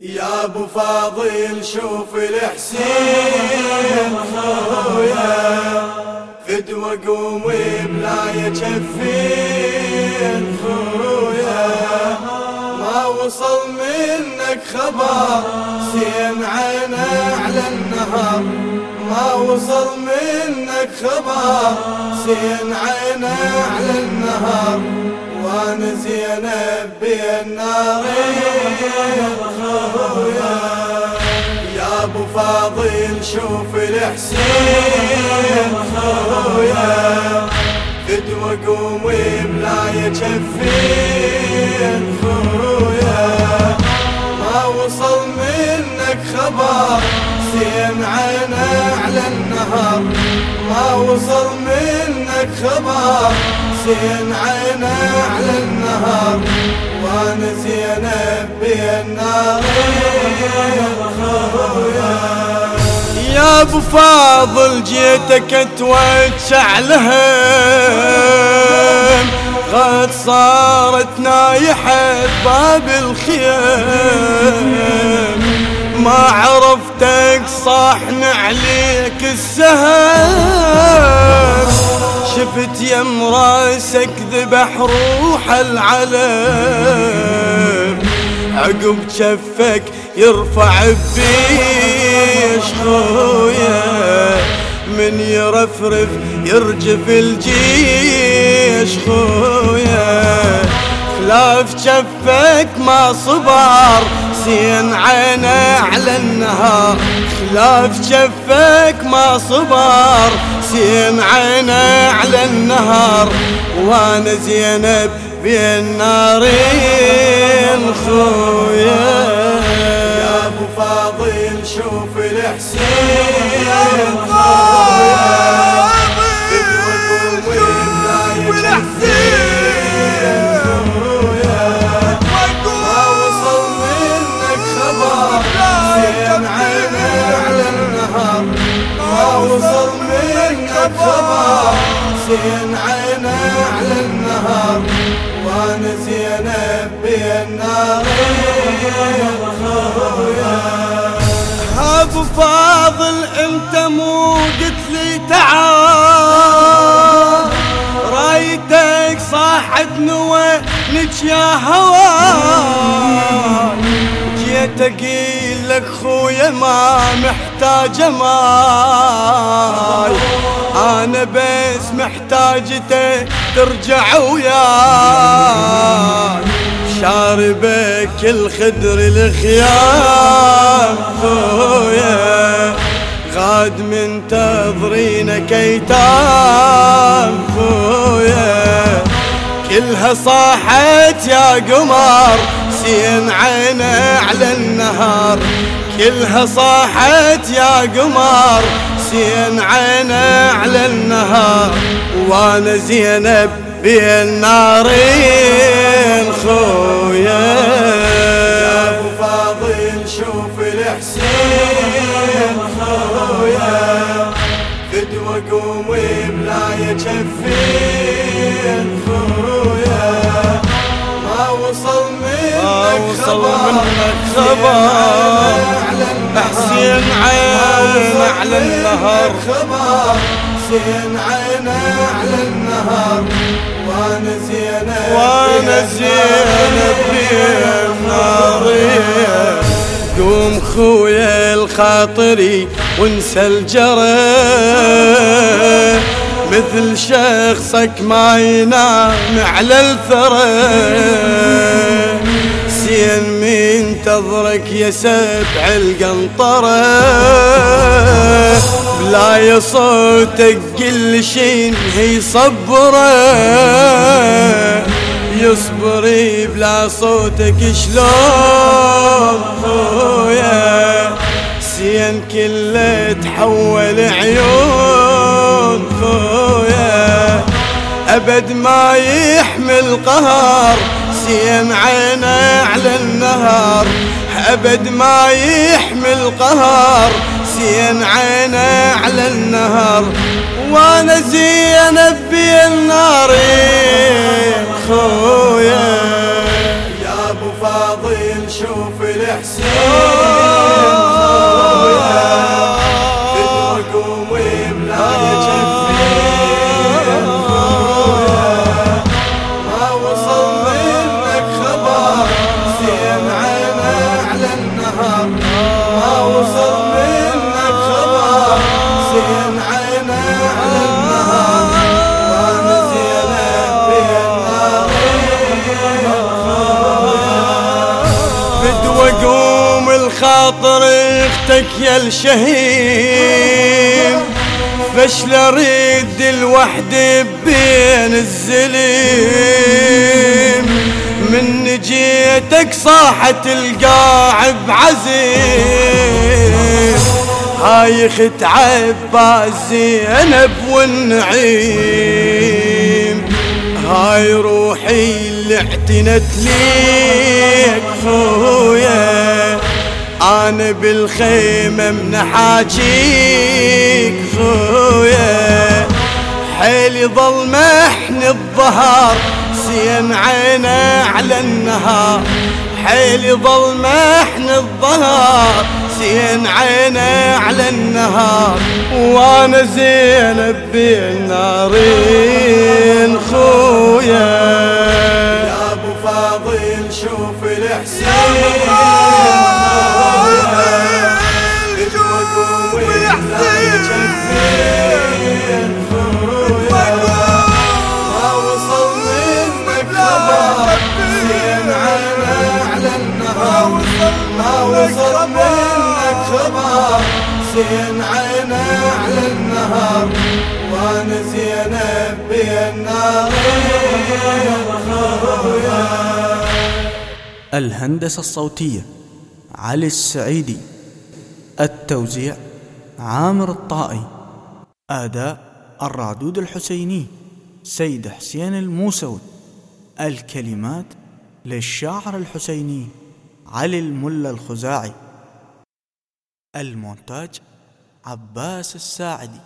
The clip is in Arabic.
يا أبو فاضل شوف الحسين. خويا فدوة قومي بلا يكفين خويا ما وصل منك خبر سين عينه على النهر ما وصل منك خبر سين عينه على النهر نارين. خويا يا ابو فاضل شوف الحسين. خويا فدوة قومي بلا يكفين خويا ما وصل منك خبر سين عينه على النهر ما وصل منك خبر حسين عينه على النهار وأنا زينب نارين. يا أبو فاضل جيتك اتوجع لهم قد صارت نايحة باب الخيام ما عرفتك صاحن عليك السهام شفت يم راسك ذبح روح العلم. عقب جفك يرفع بيش خويا من يرفرف يرجف الجيش خويا خلاف جفك ما صبر سين عينه على النهار. خلاف جفك ما صبر عينه على النهار وأنا زينب بين نارين. خويا. يا أبو فاضل شوف الحسين. الخبر سين عينه على النهار وأنا زينب خويا أبو فاضل أنت مو قلت لي تعال. رأيتك صاحت نوينك يا هواي جيت اقيل لك خويا ما محتاج ماي. أنا بس محتاجته ترجع وياي. شاربك الخدر الخيام خويا. غاد من تظرينك ايتام خويا. كلها صاحت يا قمر سين على النهار كلها صاحت يا قمر. حسين عينه على النهار وأنا زينب بين نارين. خويا. يا أبو فاضل شوف الحسين. خويا. فدوة قومي بلا يكفين. خويا. ما وصل منك وصل منك خبر حسين عين على النهر حسين عين على النهر وأنا زينب وأنا زينب ناري قوم خويا الخاطري وانسى الجرى مثل شخصك ما ينام على الثرى زين منتظرك يا سبع القنطرة. بلا صوتك قل شين هي صبرة. يصبري بلا صوتك شلون خويا. سين كله تحول عيون خويا. أبد ما يحمل قهر زين عينه على النهار أبد ما يحمل قهر زين عينه على النهار وأنا زينب بالنار خويا. يا أبو فاضل شوف الحسين. خاطر أختك يا الشهيد. فشل أريد الوحدة بين الزليم من جيتك صاحت القاع بعزيم هاي خت عباس زينب والنعيم. هاي روحي اللي اعتنت ليك خويا. أنا بالخيمة من حاجيك خويا. حيلي ظل محن الظهر سين عينه على النهار. حيلي ظل محن الظهر سين عينه على النهار. وأنا زينب بين نارين خويا. يا أبو فاضل شوف الحسين. وصل منك خبر زين عينه على النهار وأنا زينب بين نارين الهندسة الصوتية علي السعيدي. التوزيع عامر الطائي. أداء الرعدود الحسيني سيد حسين الموسوي. الكلمات للشاعر الحسيني علي الملا الخزاعي. المونتاج عباس الساعدي.